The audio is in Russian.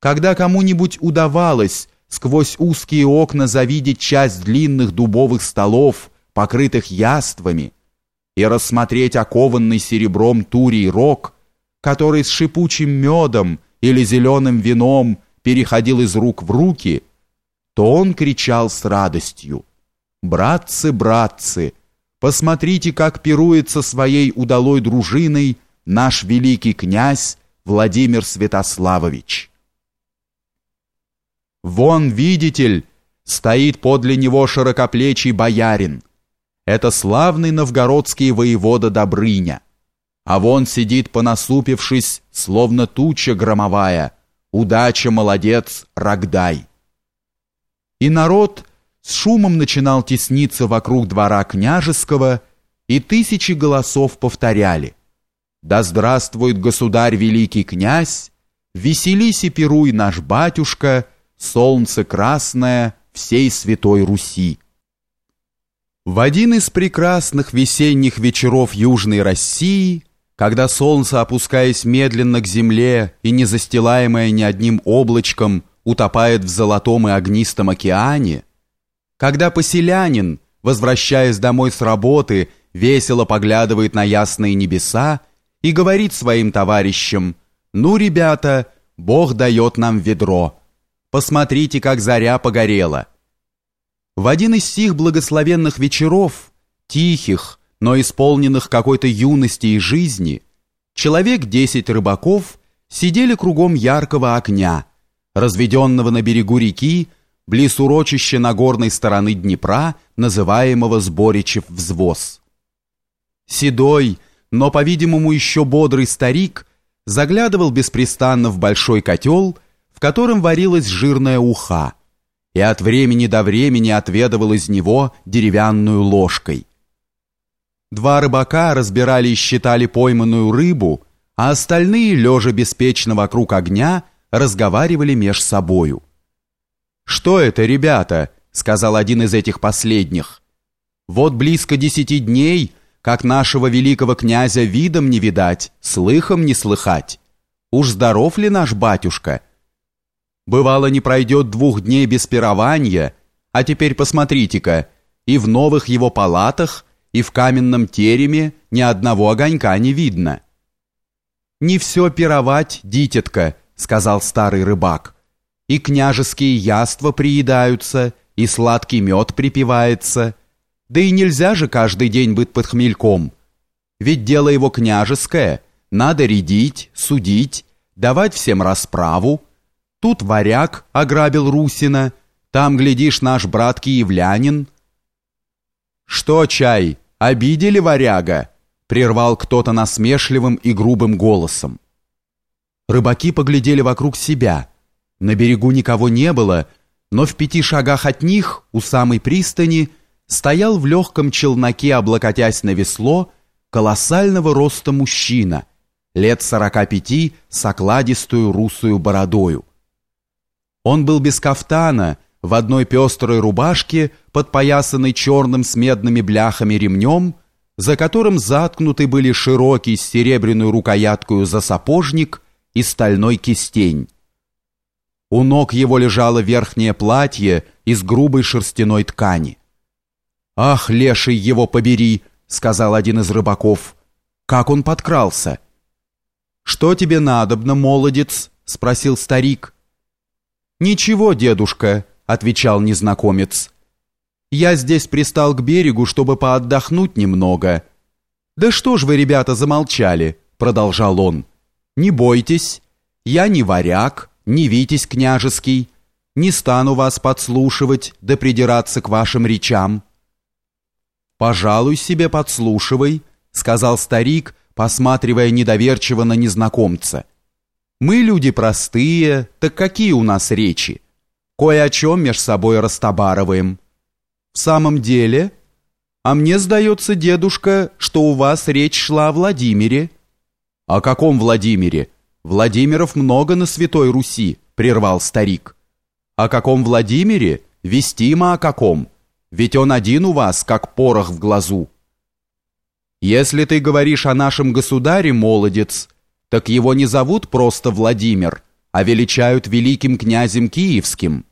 Когда кому-нибудь удавалось сквозь узкие окна завидеть часть длинных дубовых столов, покрытых яствами, и рассмотреть окованный серебром турий рог, который с шипучим медом или зеленым вином переходил из рук в руки, то он кричал с радостью «Братцы, братцы, посмотрите, как пируется своей удалой дружиной наш великий князь Владимир Святославович». Вон, видитель, стоит подле него широкоплечий боярин. Это славный новгородский воевода Добрыня. А вон сидит понасупившись, словно туча громовая, удача, молодец, Рогдай. И народ с шумом начинал тесниться вокруг двора княжеского, и тысячи голосов повторяли «Да здравствует государь великий князь! Веселись и пируй наш батюшка!» Солнце красное всей святой Руси. В один из прекрасных весенних вечеров Южной России, когда солнце, опускаясь медленно к земле и не застилаемое ни одним облачком, утопает в золотом и огнистом океане, когда поселянин, возвращаясь домой с работы, весело поглядывает на ясные небеса и говорит своим товарищам «Ну, ребята, Бог дает нам ведро». Посмотрите, как заря погорела. В один из сих благословенных вечеров, тихих, но исполненных какой-то юности и жизни, человек десять рыбаков сидели кругом яркого огня, разведенного на берегу реки, близ урочища Нагорной стороны Днепра, называемого Сборичев взвоз. Седой, но, по-видимому, еще бодрый старик заглядывал беспрестанно в большой котел в котором варилась жирная уха, и от времени до времени отведывал из него деревянную ложкой. Два рыбака разбирали и считали пойманную рыбу, а остальные, лежа беспечно вокруг огня, разговаривали меж собою. «Что это, ребята?» — сказал один из этих последних. «Вот близко десяти дней, как нашего великого князя видом не видать, слыхом не слыхать. Уж здоров ли наш батюшка?» Бывало, не пройдет двух дней без пирования, а теперь посмотрите-ка, и в новых его палатах, и в каменном тереме ни одного огонька не видно. «Не все пировать, дитятка», — сказал старый рыбак. «И княжеские яства приедаются, и сладкий мед припивается. Да и нельзя же каждый день быть под хмельком. Ведь дело его княжеское, надо рядить, судить, давать всем расправу, Тут варяг ограбил Русина, там, глядишь, наш брат киевлянин. «Что, чай, обидели варяга?» — прервал кто-то насмешливым и грубым голосом. Рыбаки поглядели вокруг себя. На берегу никого не было, но в пяти шагах от них, у самой пристани, стоял в легком челноке, облокотясь на весло, колоссального роста мужчина, лет сорока пяти, с окладистую русую бородою. Он был без кафтана, в одной пестрой рубашке, подпоясанной черным с медными бляхами ремнем, за которым заткнуты были широкий с серебряной рукояткою засапожник и стальной кистень. У ног его лежало верхнее платье из грубой шерстяной ткани. «Ах, леший его побери!» — сказал один из рыбаков. «Как он подкрался?» «Что тебе надобно, молодец?» — спросил старик. «Ничего, дедушка», — отвечал незнакомец. «Я здесь пристал к берегу, чтобы поотдохнуть немного». «Да что ж вы, ребята, замолчали?» — продолжал он. «Не бойтесь, я не варяг, не витязь княжеский, не стану вас подслушивать да придираться к вашим речам». «Пожалуй, себе подслушивай», — сказал старик, посматривая недоверчиво на незнакомца. Мы люди простые, так какие у нас речи? Кое о чем меж собой растобарываем. В самом деле, а мне сдается, дедушка, что у вас речь шла о Владимире. О каком Владимире? Владимиров много на Святой Руси, прервал старик. О каком Владимире? Вестимо о каком? Ведь он один у вас, как порох в глазу. Если ты говоришь о нашем государе, молодец, так его не зовут просто Владимир, а величают великим князем Киевским.